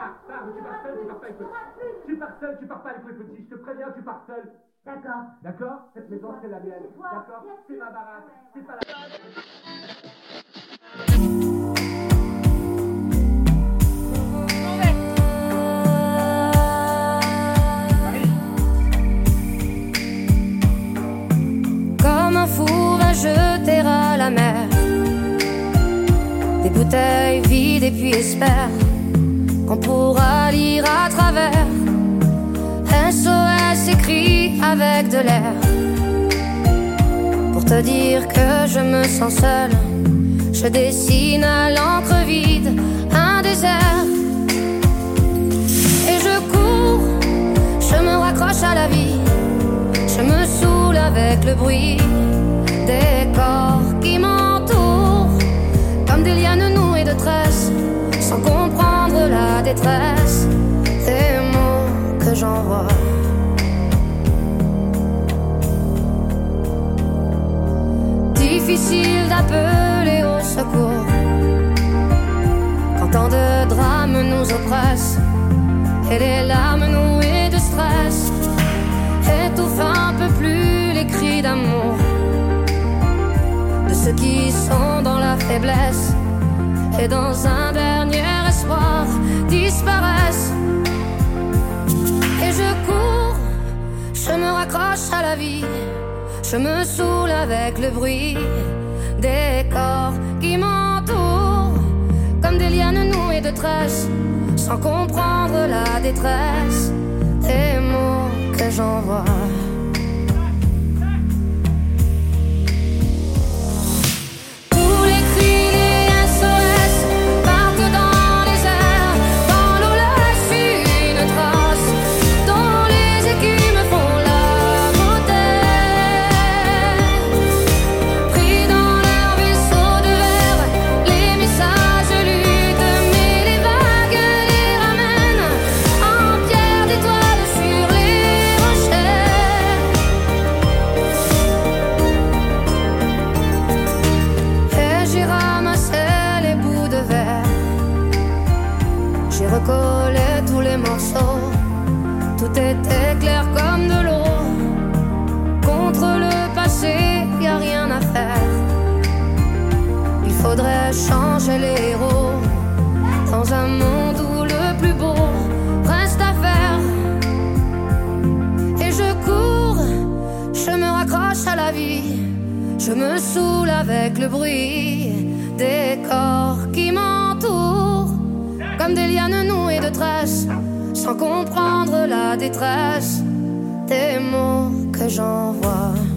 Pars, pars, tu pars seul, tu pars pas avec le Tu pars seul, tu pars pas avec le petit. Je te préviens, tu pars seul. D'accord. D'accord Cette maison, c'est la mienne. D'accord C'est ma baraque. C'est pas la. Jeter à la mer Des bouteilles vides et puis espère Qu'on pourra lire à travers SOS écrit avec de l'air. Pour te dire que je me sens seule Je dessine à l'encre vide un désert Et je cours, je me raccroche à la vie je me saoule avec le bruit des corps qui m'entourent, comme des lianes nouées de la détresse des mots que j'envoie. Difficile d'appeler au secours quand tant de drames nous oppressent et les larmes nouées de stress étouffe un peu plus les cris d'amour de ceux qui sont dans la faiblesse et dans un dernier espoir Et je cours, je me raccroche à la vie, je me saoule avec le bruit des corps qui m'entourent comme des lianes nouées de tresses, sans comprendre la détresse des mots que j'envoie. Tout était clair comme de l'eau. Contre le passé, y a rien à faire. Il faudrait changer les héros dans un monde où le plus beau reste à faire. Et je cours, je me raccroche à la vie. Je me saoule avec le bruit des corps qui m'entourent, comme des lianes nouées de tresses, sans comprendre la détresse des mots que j'envoie.